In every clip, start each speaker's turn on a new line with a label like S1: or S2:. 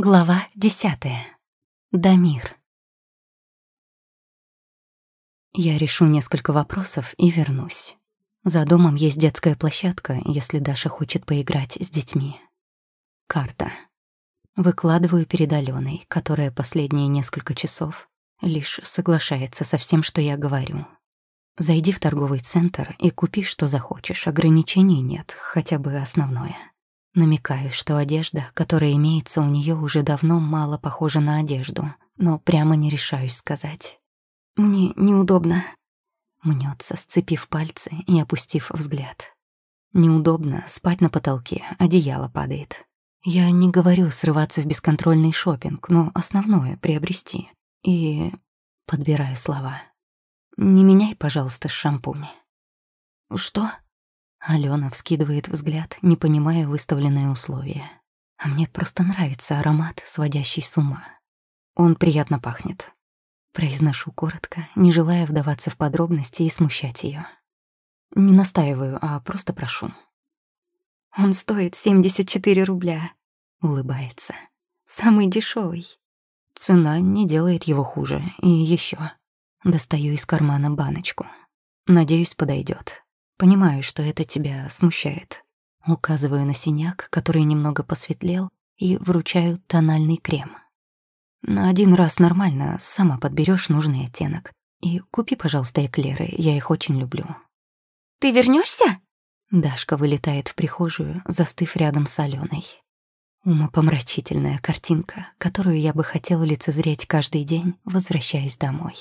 S1: Глава десятая. Дамир. Я решу несколько вопросов и вернусь. За домом есть детская площадка, если Даша хочет поиграть с детьми. Карта. Выкладываю перед Аленой, которая последние несколько часов лишь соглашается со всем, что я говорю. Зайди в торговый центр и купи, что захочешь. Ограничений нет, хотя бы основное. Намекаю, что одежда, которая имеется у нее, уже давно мало похожа на одежду, но прямо не решаюсь сказать. «Мне неудобно», — мнется, сцепив пальцы и опустив взгляд. «Неудобно спать на потолке, одеяло падает. Я не говорю срываться в бесконтрольный шопинг, но основное — приобрести. И...» — подбираю слова. «Не меняй, пожалуйста, шампунь». «Что?» Алена вскидывает взгляд, не понимая выставленные условия. А мне просто нравится аромат, сводящий с ума. Он приятно пахнет. Произношу коротко, не желая вдаваться в подробности и смущать ее. Не настаиваю, а просто прошу. «Он стоит 74 рубля», — улыбается. «Самый дешевый. Цена не делает его хуже. И еще. Достаю из кармана баночку. Надеюсь, подойдет. Понимаю, что это тебя смущает. Указываю на синяк, который немного посветлел, и вручаю тональный крем. На один раз нормально, сама подберешь нужный оттенок. И купи, пожалуйста, эклеры, я их очень люблю.
S2: «Ты вернешься?
S1: Дашка вылетает в прихожую, застыв рядом с Аленой. Умопомрачительная картинка, которую я бы хотела лицезреть каждый день, возвращаясь домой.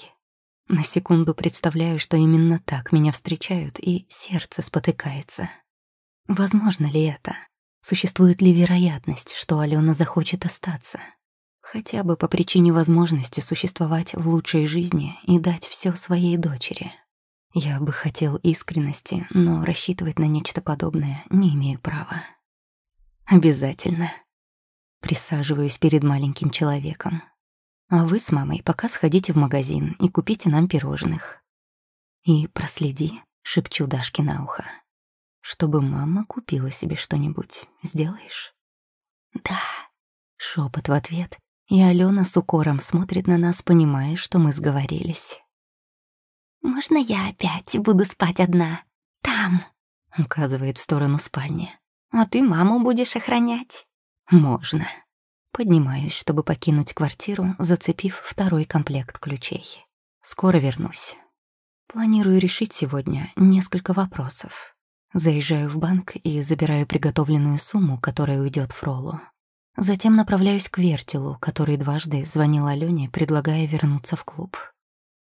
S1: На секунду представляю, что именно так меня встречают, и сердце спотыкается. Возможно ли это? Существует ли вероятность, что Алена захочет остаться? Хотя бы по причине возможности существовать в лучшей жизни и дать все своей дочери. Я бы хотел искренности, но рассчитывать на нечто подобное не имею права. Обязательно. Присаживаюсь перед маленьким человеком. А вы с мамой пока сходите в магазин и купите нам пирожных. И проследи, шепчу Дашке на ухо. Чтобы мама купила себе что-нибудь, сделаешь?
S2: Да.
S1: Шепот в ответ, и Алена с укором смотрит на нас, понимая, что мы сговорились.
S2: «Можно я опять буду спать одна? Там!»
S1: — указывает в сторону спальни.
S2: «А ты маму будешь охранять?»
S1: «Можно». Поднимаюсь, чтобы покинуть квартиру, зацепив второй комплект ключей. Скоро вернусь. Планирую решить сегодня несколько вопросов. Заезжаю в банк и забираю приготовленную сумму, которая уйдет в Роллу. Затем направляюсь к Вертелу, который дважды звонил Алене, предлагая вернуться в клуб.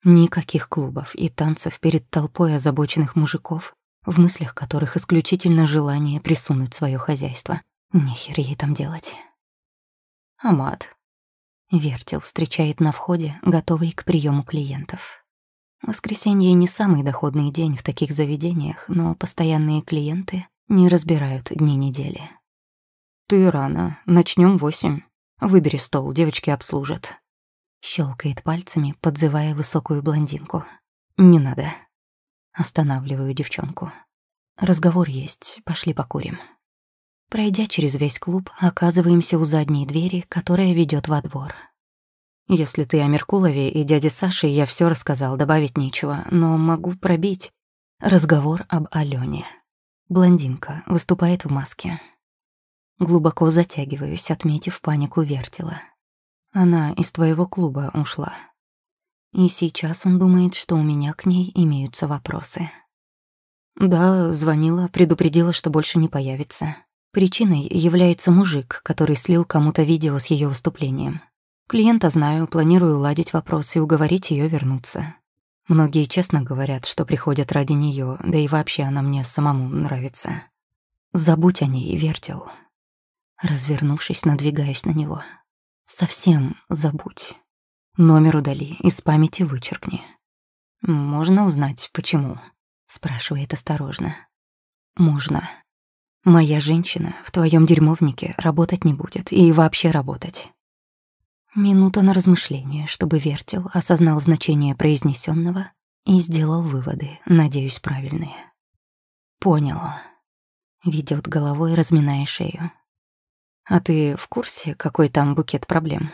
S1: Никаких клубов и танцев перед толпой озабоченных мужиков, в мыслях которых исключительно желание присунуть свое хозяйство. Нехер ей там делать. Амат. Вертел встречает на входе, готовый к приему клиентов. Воскресенье не самый доходный день в таких заведениях, но постоянные клиенты не разбирают дни недели. «Ты рано. Начнем восемь. Выбери стол, девочки обслужат». Щелкает пальцами, подзывая высокую блондинку. «Не надо». Останавливаю девчонку. «Разговор есть. Пошли покурим». Пройдя через весь клуб, оказываемся у задней двери, которая ведет во двор. Если ты о Меркулове и дяде Саше, я все рассказал, добавить нечего, но могу пробить. Разговор об Алене. Блондинка выступает в маске. Глубоко затягиваюсь, отметив панику вертела. Она из твоего клуба ушла. И сейчас он думает, что у меня к ней имеются вопросы. Да, звонила, предупредила, что больше не появится. Причиной является мужик, который слил кому-то видео с ее выступлением. Клиента знаю, планирую уладить вопрос и уговорить ее вернуться. Многие честно говорят, что приходят ради нее, да и вообще она мне самому нравится. Забудь о ней, вертел. Развернувшись, надвигаюсь на него. Совсем забудь. Номер удали, из памяти вычеркни. «Можно узнать, почему?» — спрашивает осторожно. «Можно», Моя женщина в твоем дерьмовнике работать не будет и вообще работать. Минута на размышление, чтобы вертел, осознал значение произнесенного и сделал выводы, надеюсь, правильные. Понял. Ведет головой, разминая шею. А ты в курсе, какой там букет проблем?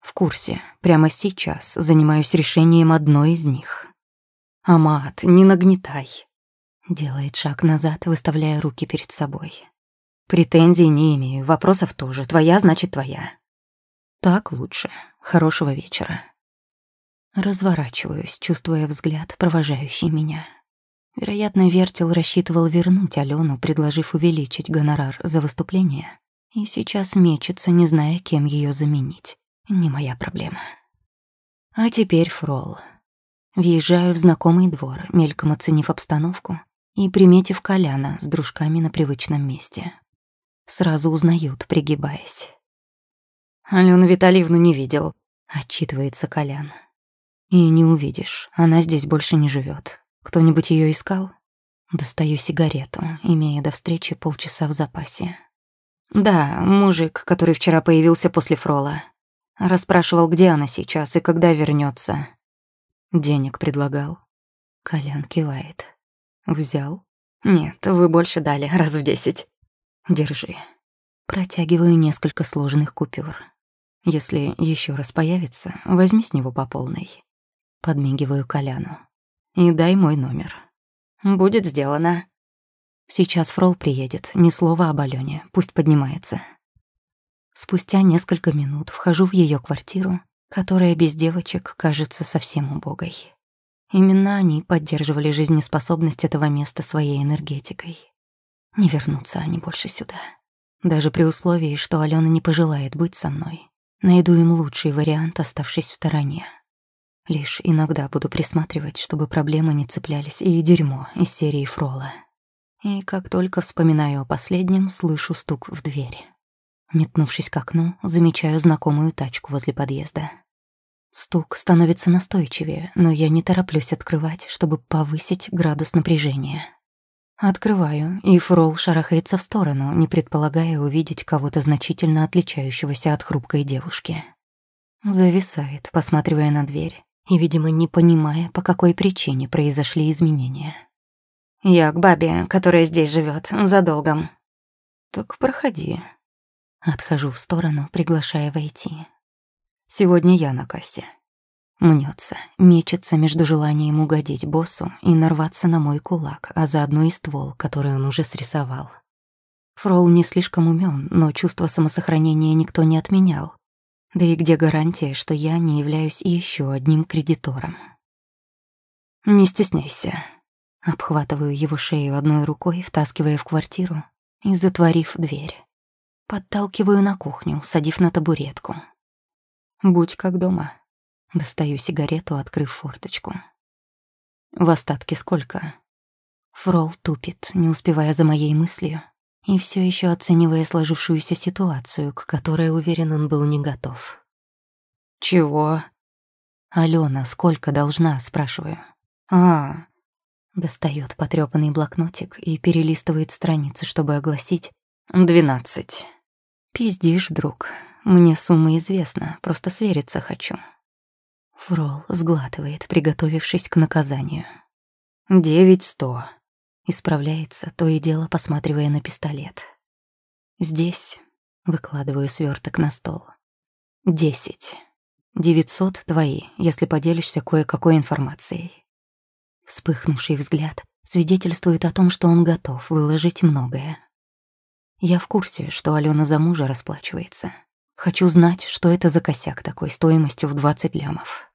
S1: В курсе. Прямо сейчас занимаюсь решением одной из них. Амат, не нагнетай. Делает шаг назад, выставляя руки перед собой. Претензий не имею, вопросов тоже. Твоя значит твоя. Так лучше. Хорошего вечера. Разворачиваюсь, чувствуя взгляд, провожающий меня. Вероятно, Вертел рассчитывал вернуть Алену, предложив увеличить гонорар за выступление. И сейчас мечется, не зная, кем ее заменить. Не моя проблема. А теперь фрол. Въезжаю в знакомый двор, мельком оценив обстановку и приметив Коляна с дружками на привычном месте. Сразу узнают, пригибаясь. «Алену Витальевну не видел», — отчитывается Колян. «И не увидишь, она здесь больше не живет. Кто-нибудь ее искал?» Достаю сигарету, имея до встречи полчаса в запасе. «Да, мужик, который вчера появился после фрола. Расспрашивал, где она сейчас и когда вернется. Денег предлагал. Колян кивает. Взял? Нет, вы больше дали, раз в десять. Держи. Протягиваю несколько сложных купюр. Если еще раз появится, возьми с него по полной. Подмигиваю Коляну. И дай мой номер. Будет сделано. Сейчас Фрол приедет, ни слова об Алене, пусть поднимается. Спустя несколько минут вхожу в ее квартиру, которая без девочек кажется совсем убогой. Именно они поддерживали жизнеспособность этого места своей энергетикой. Не вернутся они больше сюда. Даже при условии, что Алена не пожелает быть со мной, найду им лучший вариант, оставшись в стороне. Лишь иногда буду присматривать, чтобы проблемы не цеплялись и дерьмо из серии Фрола. И как только вспоминаю о последнем, слышу стук в дверь. Метнувшись к окну, замечаю знакомую тачку возле подъезда. Стук становится настойчивее, но я не тороплюсь открывать, чтобы повысить градус напряжения. Открываю, и Фрол шарахается в сторону, не предполагая увидеть кого-то значительно отличающегося от хрупкой девушки. Зависает, посматривая на дверь, и, видимо, не понимая, по какой причине произошли изменения. «Я к бабе, которая здесь живет, за долгом». «Так проходи», Отхожу в сторону, приглашая войти. Сегодня я на кассе. Мнется, мечется между желанием угодить боссу и нарваться на мой кулак, а заодно и ствол, который он уже срисовал. Фрол не слишком умен, но чувство самосохранения никто не отменял. Да и где гарантия, что я не являюсь еще одним кредитором? «Не стесняйся». Обхватываю его шею одной рукой, втаскивая в квартиру и затворив дверь. Подталкиваю на кухню, садив на табуретку. Будь как дома. Достаю сигарету, открыв форточку. В остатке сколько? Фрол тупит, не успевая за моей мыслью, и все еще оценивая сложившуюся ситуацию, к которой, уверен, он был не готов. «Чего?» «Алена, сколько должна?» — спрашиваю. «А...» Достает потрёпанный блокнотик и перелистывает страницы, чтобы огласить «двенадцать». «Пиздишь, друг. Мне сумма известна, просто свериться хочу». Фрол сглатывает, приготовившись к наказанию. «Девять сто». Исправляется, то и дело посматривая на пистолет. «Здесь...» — выкладываю сверток на стол. «Десять. Девятьсот твои, если поделишься кое-какой информацией». Вспыхнувший взгляд свидетельствует о том, что он готов выложить многое. Я в курсе, что Алена за мужа расплачивается. Хочу знать, что это за косяк такой стоимостью в 20 лямов.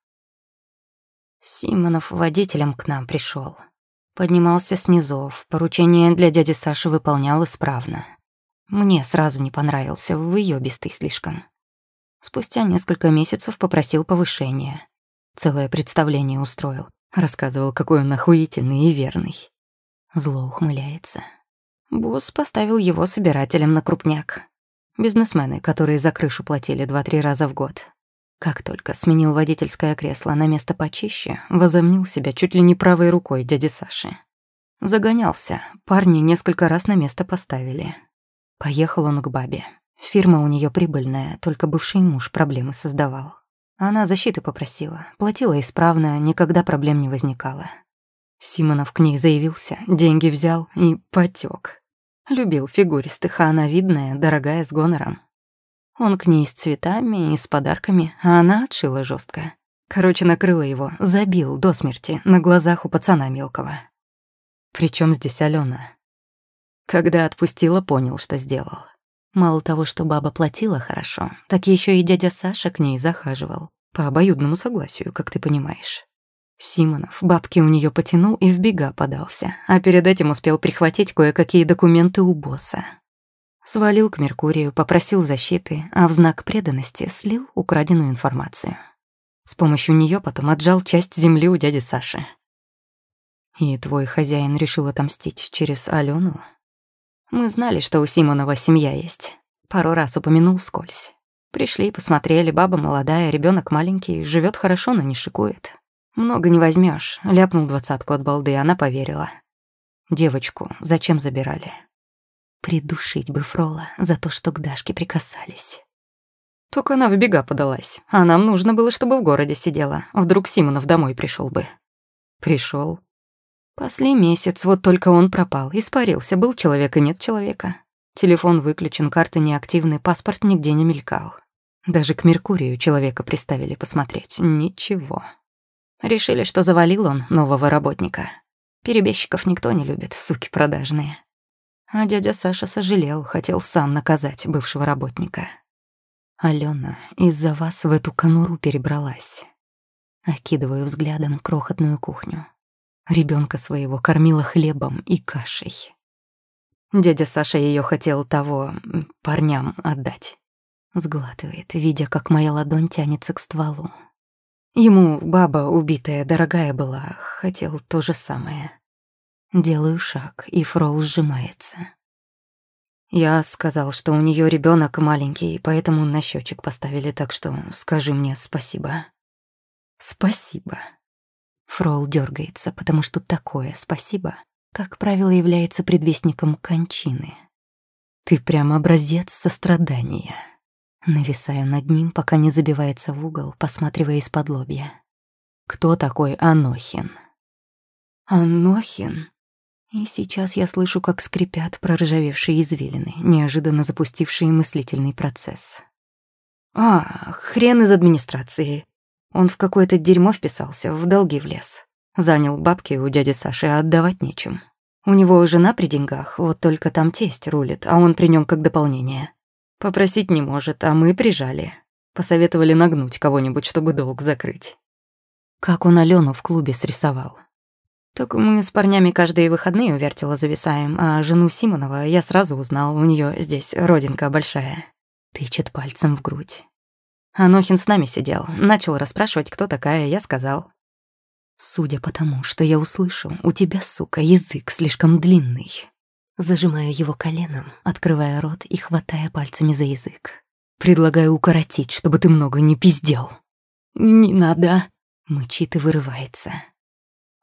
S1: Симонов водителем к нам пришел. Поднимался с поручение для дяди Саши выполнял исправно. Мне сразу не понравился, выёбистый слишком. Спустя несколько месяцев попросил повышения. Целое представление устроил. Рассказывал, какой он охуительный и верный. Зло ухмыляется. Босс поставил его собирателем на крупняк. Бизнесмены, которые за крышу платили два-три раза в год. Как только сменил водительское кресло на место почище, возомнил себя чуть ли не правой рукой дяди Саши. Загонялся, парни несколько раз на место поставили. Поехал он к бабе. Фирма у нее прибыльная, только бывший муж проблемы создавал. Она защиты попросила, платила исправно, никогда проблем не возникало. Симонов к ней заявился, деньги взял и потёк. Любил фигуристых, а она видная, дорогая, с гонором. Он к ней с цветами и с подарками, а она отшила жестко. Короче, накрыла его, забил до смерти на глазах у пацана мелкого. Причем здесь Алена? Когда отпустила, понял, что сделал. Мало того, что баба платила хорошо, так еще и дядя Саша к ней захаживал. По обоюдному согласию, как ты понимаешь. Симонов бабки у нее потянул и в бега подался, а перед этим успел прихватить кое-какие документы у босса. Свалил к Меркурию, попросил защиты, а в знак преданности слил украденную информацию. С помощью нее потом отжал часть земли у дяди Саши. И твой хозяин решил отомстить через Алену? Мы знали, что у Симонова семья есть. Пару раз упомянул скользь. Пришли, посмотрели, баба молодая, ребенок маленький, живет хорошо, но не шикует. Много не возьмешь. ляпнул двадцатку от балды, она поверила. Девочку зачем забирали? Придушить бы Фрола за то, что к Дашке прикасались. Только она в бега подалась, а нам нужно было, чтобы в городе сидела. Вдруг Симонов домой пришел бы. Пришел. Пасли месяц, вот только он пропал, испарился, был человек и нет человека. Телефон выключен, карты неактивны, паспорт нигде не мелькал. Даже к Меркурию человека приставили посмотреть. Ничего. Решили, что завалил он нового работника. Перебежчиков никто не любит, суки продажные. А дядя Саша сожалел, хотел сам наказать бывшего работника. Алена из-за вас в эту конуру перебралась. Окидываю взглядом крохотную кухню. Ребенка своего кормила хлебом и кашей. Дядя Саша ее хотел того парням отдать. Сглатывает, видя, как моя ладонь тянется к стволу. Ему баба убитая, дорогая была, хотел то же самое. Делаю шаг, и Фрол сжимается. Я сказал, что у нее ребенок маленький, поэтому на счетчик поставили, так что скажи мне спасибо. Спасибо. Фрол дергается, потому что такое «спасибо», как правило, является предвестником кончины. Ты прям образец сострадания. Нависаю над ним, пока не забивается в угол, посматривая из-под лобья. Кто такой Анохин? Анохин? И сейчас я слышу, как скрипят проржавевшие извилины, неожиданно запустившие мыслительный процесс. А, хрен из администрации. Он в какое-то дерьмо вписался, в долги влез. Занял бабки у дяди Саши, а отдавать нечем. У него жена при деньгах, вот только там тесть рулит, а он при нем как дополнение. Попросить не может, а мы прижали. Посоветовали нагнуть кого-нибудь, чтобы долг закрыть. Как он Алену в клубе срисовал. Так мы с парнями каждые выходные у вертела зависаем, а жену Симонова я сразу узнал, у нее здесь родинка большая. Тычет пальцем в грудь. Анохин с нами сидел, начал расспрашивать, кто такая, я сказал. «Судя по тому, что я услышал, у тебя, сука, язык слишком длинный». Зажимаю его коленом, открывая рот и хватая пальцами за язык. «Предлагаю укоротить, чтобы ты много не пиздел». «Не надо», — мычит и вырывается.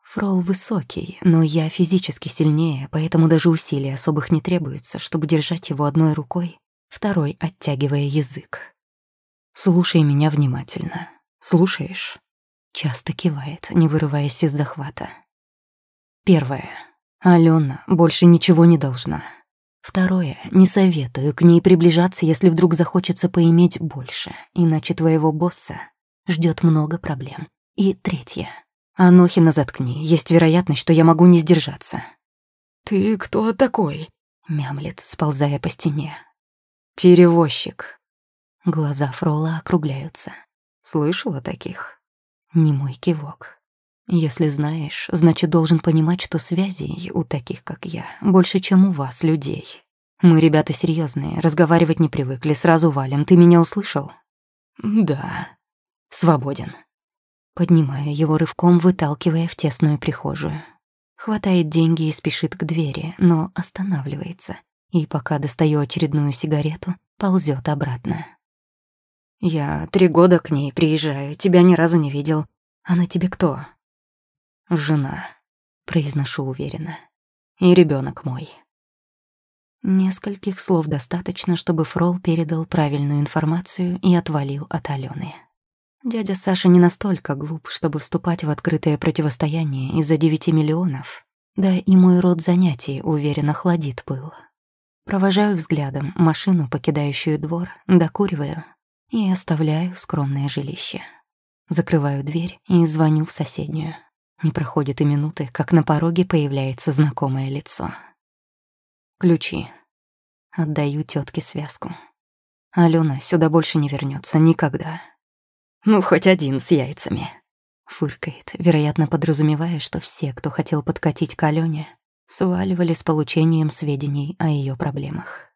S1: Фрол высокий, но я физически сильнее, поэтому даже усилий особых не требуется, чтобы держать его одной рукой, второй оттягивая язык. Слушай меня внимательно. Слушаешь? Часто кивает, не вырываясь из захвата. Первое. Алена больше ничего не должна. Второе. Не советую к ней приближаться, если вдруг захочется поиметь больше, иначе твоего босса ждет много проблем. И третье. Анохина заткни, есть вероятность, что я могу не сдержаться. «Ты кто такой?» — мямлет, сползая по стене. «Перевозчик», Глаза Фрола округляются. Слышала таких? Не мой кивок. Если знаешь, значит, должен понимать, что связей у таких, как я, больше, чем у вас, людей. Мы ребята серьезные, разговаривать не привыкли, сразу валим. Ты меня услышал? Да. Свободен. Поднимаю его рывком, выталкивая в тесную прихожую. Хватает деньги и спешит к двери, но останавливается. И пока достаю очередную сигарету, ползет обратно. Я три года к ней приезжаю, тебя ни разу не видел. Она тебе кто? Жена, произношу уверенно. И ребенок мой. Нескольких слов достаточно, чтобы Фрол передал правильную информацию и отвалил от Алены. Дядя Саша не настолько глуп, чтобы вступать в открытое противостояние из-за девяти миллионов. Да и мой род занятий уверенно хладит пыл. Провожаю взглядом машину, покидающую двор, докуриваю и оставляю скромное жилище. Закрываю дверь и звоню в соседнюю. Не проходит и минуты, как на пороге появляется знакомое лицо. Ключи. Отдаю тетке связку. Алена сюда больше не вернется никогда. Ну, хоть один с яйцами. Фыркает, вероятно, подразумевая, что все, кто хотел подкатить к Алене, сваливали с получением сведений о ее проблемах.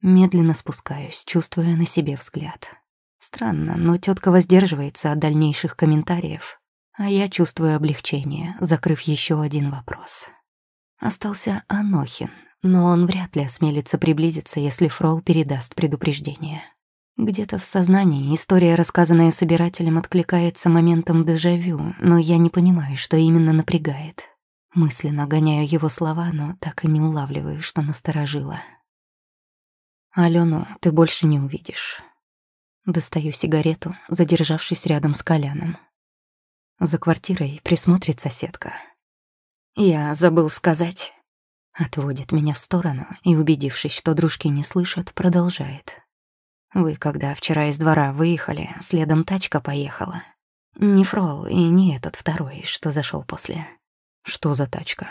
S1: Медленно спускаюсь, чувствуя на себе взгляд. Странно, но тетка воздерживается от дальнейших комментариев, а я чувствую облегчение, закрыв еще один вопрос. Остался Анохин, но он вряд ли осмелится приблизиться, если Фрол передаст предупреждение. Где-то в сознании история, рассказанная собирателем, откликается моментом дежавю, но я не понимаю, что именно напрягает. Мысленно гоняю его слова, но так и не улавливаю, что насторожило. «Алену ты больше не увидишь». Достаю сигарету, задержавшись рядом с Коляном. За квартирой присмотрит соседка. «Я забыл сказать». Отводит меня в сторону и, убедившись, что дружки не слышат, продолжает. «Вы, когда вчера из двора выехали, следом тачка поехала. Не Фрол и не этот второй, что зашел после». «Что за тачка?»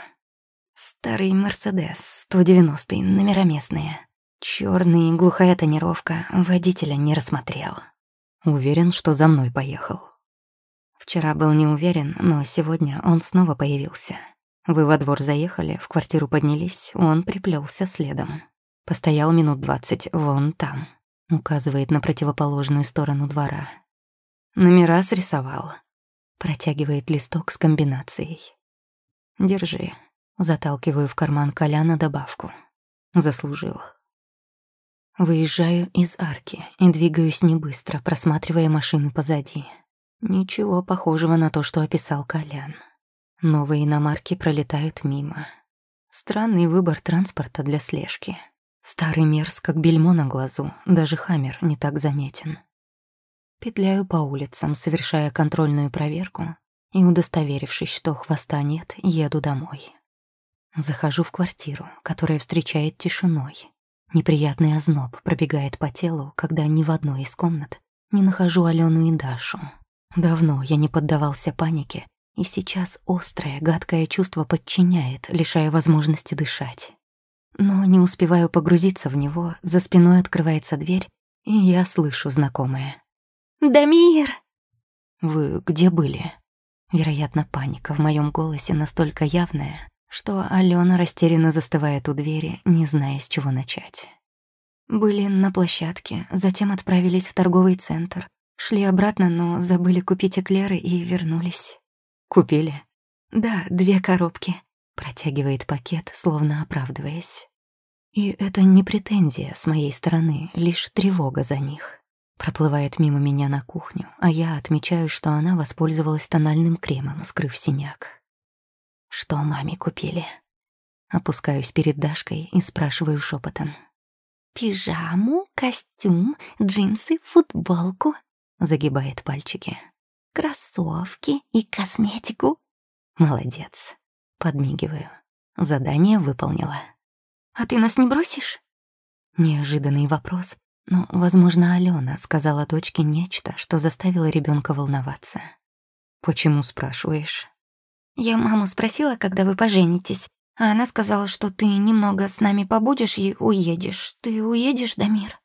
S1: «Старый Мерседес, 190-й, номера местные. Чёрный, глухая тонировка, водителя не рассмотрел». «Уверен, что за мной поехал». Вчера был не уверен, но сегодня он снова появился. Вы во двор заехали, в квартиру поднялись, он приплелся следом. Постоял минут двадцать вон там. Указывает на противоположную сторону двора. Номера срисовал. Протягивает листок с комбинацией. Держи. Заталкиваю в карман Коляна добавку. Заслужил. Выезжаю из арки и двигаюсь не быстро, просматривая машины позади. Ничего похожего на то, что описал Колян. Новые иномарки пролетают мимо. Странный выбор транспорта для слежки. Старый мерз, как бельмо на глазу, даже хаммер не так заметен. Петляю по улицам, совершая контрольную проверку, и, удостоверившись, что хвоста нет, еду домой. Захожу в квартиру, которая встречает тишиной. Неприятный озноб пробегает по телу, когда ни в одной из комнат не нахожу Алену и Дашу. Давно я не поддавался панике и сейчас острое, гадкое чувство подчиняет, лишая возможности дышать. Но не успеваю погрузиться в него, за спиной открывается дверь, и я слышу знакомое.
S2: «Дамир!»
S1: «Вы где были?» Вероятно, паника в моем голосе настолько явная, что Алена растерянно застывает у двери, не зная, с чего начать. Были на площадке, затем отправились в торговый центр. Шли обратно, но забыли купить эклеры и вернулись. «Купили?» «Да, две коробки», — протягивает пакет, словно оправдываясь. И это не претензия с моей стороны, лишь тревога за них. Проплывает мимо меня на кухню, а я отмечаю, что она воспользовалась тональным кремом, скрыв синяк. «Что маме купили?» Опускаюсь перед Дашкой и спрашиваю шепотом.
S2: «Пижаму, костюм, джинсы, футболку», — загибает пальчики кроссовки и косметику.
S1: Молодец. Подмигиваю. Задание выполнила.
S2: А ты нас не бросишь?
S1: Неожиданный вопрос, но, возможно, Алена сказала дочке нечто, что заставило ребенка волноваться. Почему спрашиваешь?
S2: Я маму спросила, когда вы поженитесь, а она сказала, что ты немного с нами побудешь и уедешь. Ты уедешь, Дамир?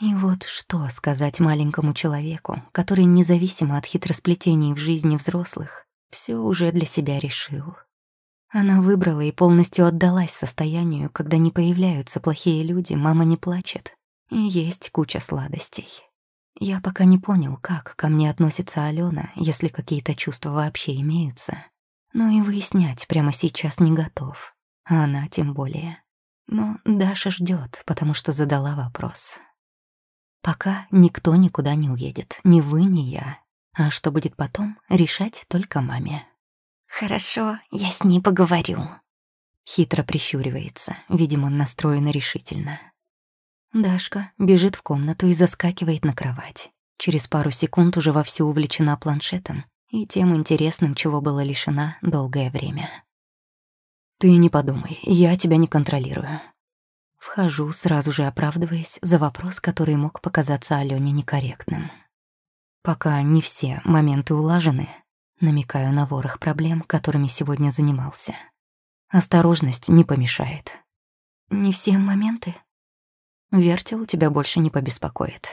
S1: И вот что сказать маленькому человеку, который независимо от хитросплетений в жизни взрослых, все уже для себя решил. Она выбрала и полностью отдалась состоянию, когда не появляются плохие люди, мама не плачет, и есть куча сладостей. Я пока не понял, как ко мне относится Алена, если какие-то чувства вообще имеются. Но и выяснять прямо сейчас не готов. А она тем более. Но Даша ждет, потому что задала вопрос. Пока никто никуда не уедет, ни вы, ни я. А что будет потом, решать только маме.
S2: «Хорошо, я с ней поговорю».
S1: Хитро прищуривается, видимо, настроена решительно. Дашка бежит в комнату и заскакивает на кровать. Через пару секунд уже вовсю увлечена планшетом и тем интересным, чего была лишена долгое время. «Ты не подумай, я тебя не контролирую. Вхожу, сразу же оправдываясь за вопрос, который мог показаться Алёне некорректным. Пока не все моменты улажены, намекаю на ворох проблем, которыми сегодня занимался. Осторожность не помешает.
S2: Не все моменты?
S1: Вертел тебя больше не побеспокоит.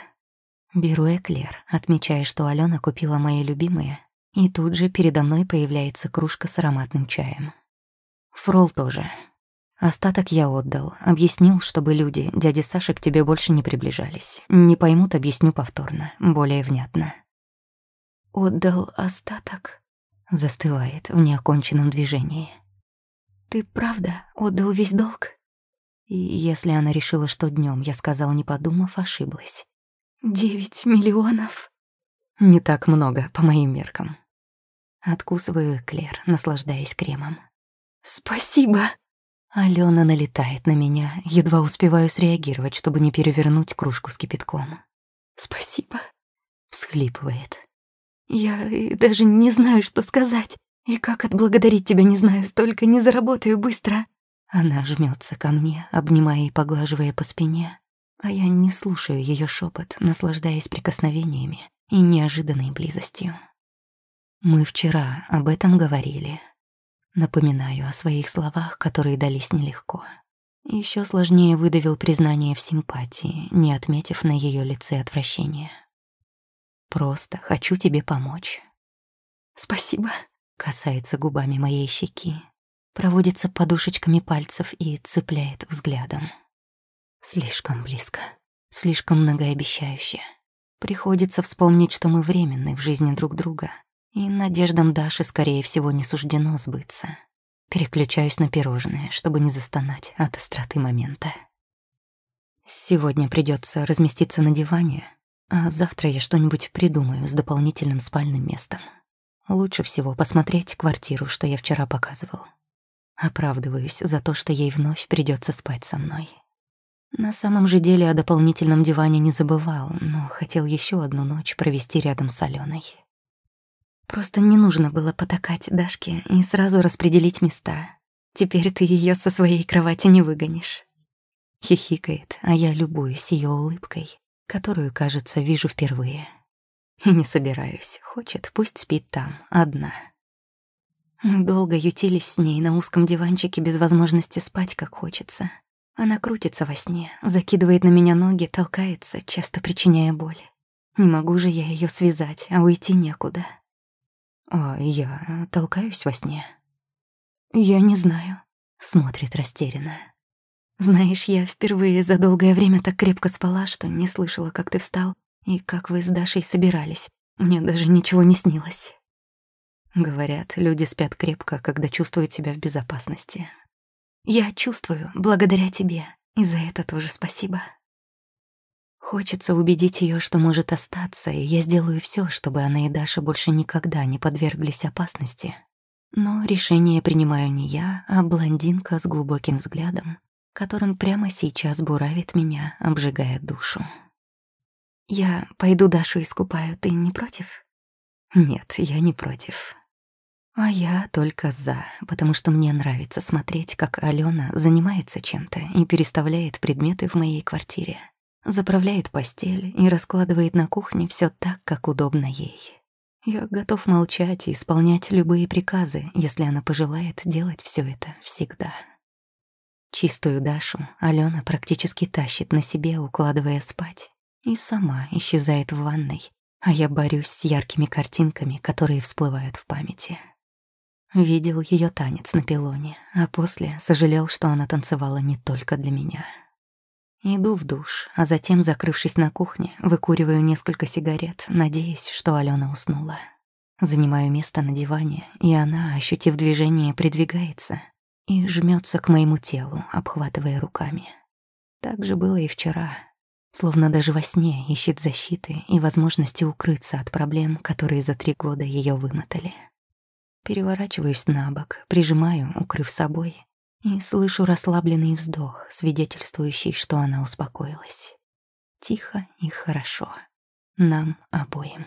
S1: Беру эклер, отмечая, что Алена купила мои любимые, и тут же передо мной появляется кружка с ароматным чаем. Фрол тоже. Остаток я отдал, объяснил, чтобы люди, дяди Саши, к тебе больше не приближались. Не поймут, объясню повторно, более внятно.
S2: «Отдал остаток?»
S1: Застывает в неоконченном движении.
S2: «Ты правда отдал весь долг?»
S1: И если она решила, что днем я сказал, не подумав, ошиблась.
S2: «Девять миллионов?»
S1: Не так много, по моим меркам. Откусываю эклер, наслаждаясь кремом.
S2: «Спасибо!»
S1: Алена налетает на меня, едва успеваю среагировать, чтобы не перевернуть кружку с кипятком.
S2: «Спасибо!»
S1: — всхлипывает.
S2: «Я даже не знаю, что сказать. И как отблагодарить тебя, не знаю, столько не заработаю быстро».
S1: Она жмется ко мне, обнимая и поглаживая по спине, а я не слушаю ее шепот, наслаждаясь прикосновениями и неожиданной близостью. Мы вчера об этом говорили. Напоминаю о своих словах, которые дались нелегко. Еще сложнее выдавил признание в симпатии, не отметив на ее лице отвращения. Просто хочу тебе помочь.
S2: Спасибо.
S1: Касается губами моей щеки, проводится подушечками пальцев и цепляет взглядом. Слишком близко, слишком многообещающе. Приходится вспомнить, что мы временны в жизни друг друга, и надеждам Даши, скорее всего, не суждено сбыться. Переключаюсь на пирожное, чтобы не застонать от остроты момента. Сегодня придется разместиться на диване, а завтра я что-нибудь придумаю с дополнительным спальным местом. Лучше всего посмотреть квартиру, что я вчера показывал. Оправдываюсь за то, что ей вновь придется спать со мной. На самом же деле о дополнительном диване не забывал, но хотел еще одну ночь провести рядом с Аленой. Просто не нужно было потакать Дашке и сразу распределить места. Теперь ты ее со своей кровати не выгонишь. Хихикает, а я любуюсь ее улыбкой, которую, кажется, вижу впервые. И не собираюсь. Хочет, пусть спит там, одна. Мы долго ютились с ней на узком диванчике без возможности спать, как хочется. Она крутится во сне, закидывает на меня ноги, толкается, часто причиняя боль. Не могу же я ее связать, а уйти некуда. А я толкаюсь во сне. Я не знаю, смотрит растерянно. Знаешь, я впервые за долгое время так крепко спала, что не слышала, как ты встал и как вы с Дашей собирались. Мне даже ничего не снилось. Говорят, люди спят крепко, когда чувствуют себя в безопасности. Я чувствую, благодаря тебе, и за это тоже спасибо. Хочется убедить ее, что может остаться, и я сделаю все, чтобы она и Даша больше никогда не подверглись опасности. Но решение принимаю не я, а блондинка с глубоким взглядом, которым прямо сейчас буравит меня, обжигая душу. «Я пойду Дашу искупаю, ты не против?» «Нет, я не против», а я только за, потому что мне нравится смотреть, как Алена занимается чем-то и переставляет предметы в моей квартире. Заправляет постель и раскладывает на кухне все так, как удобно ей. Я готов молчать и исполнять любые приказы, если она пожелает делать все это всегда. Чистую Дашу Алена практически тащит на себе, укладывая спать, и сама исчезает в ванной, а я борюсь с яркими картинками, которые всплывают в памяти. Видел ее танец на пилоне, а после сожалел, что она танцевала не только для меня. Иду в душ, а затем, закрывшись на кухне, выкуриваю несколько сигарет, надеясь, что Алена уснула. Занимаю место на диване, и она, ощутив движение, придвигается и жмется к моему телу, обхватывая руками. Так же было и вчера. Словно даже во сне ищет защиты и возможности укрыться от проблем, которые за три года ее вымотали. Переворачиваюсь на бок, прижимаю, укрыв собой, и слышу расслабленный вздох, свидетельствующий, что она успокоилась. Тихо и хорошо. Нам обоим.